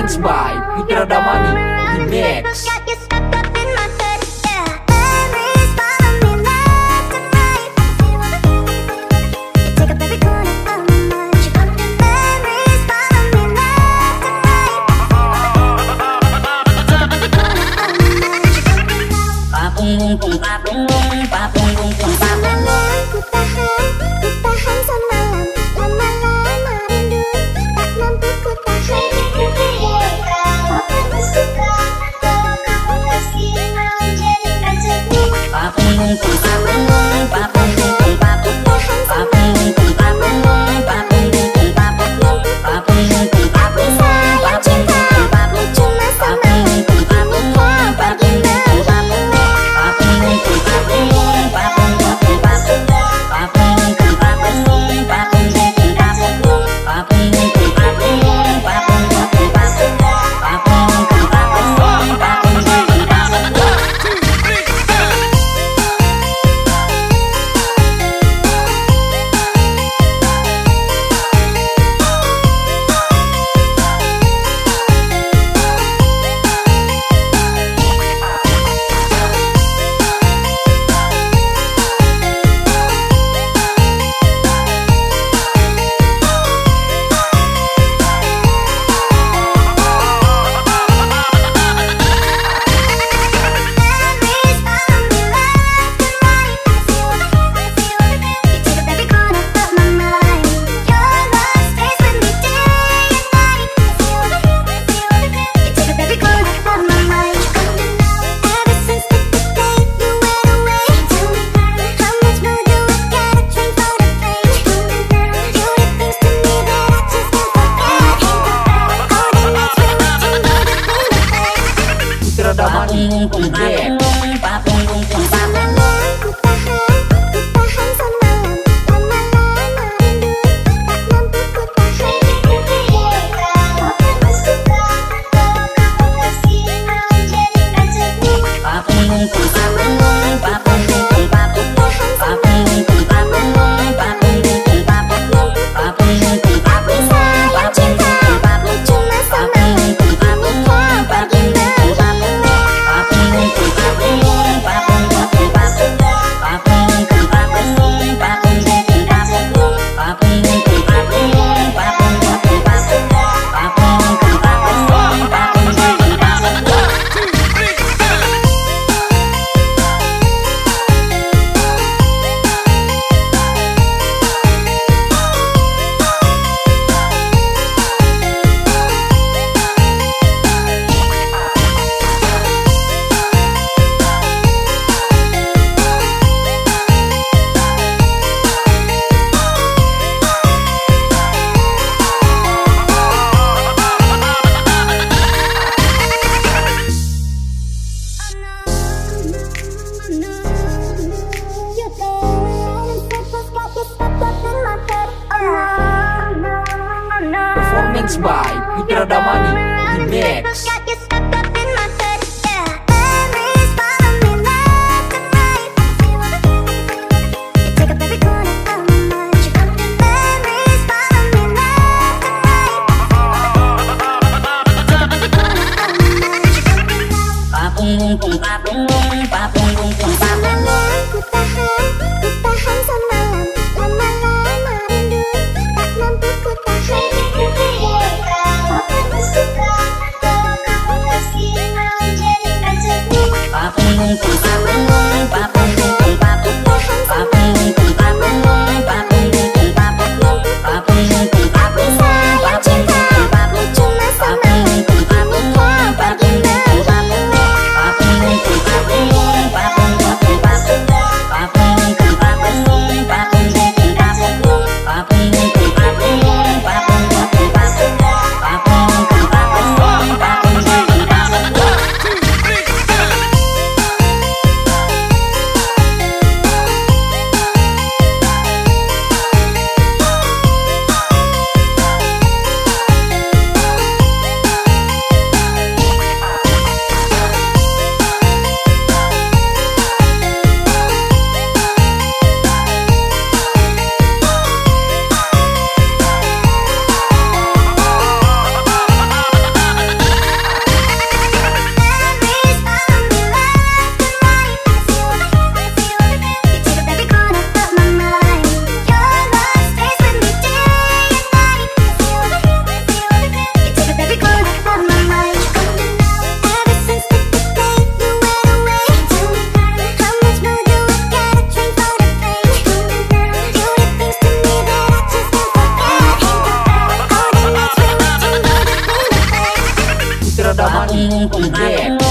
morning's vibe with Mix. Mix. 咚咚咚咚。ドラマにリミックス un 轰！啊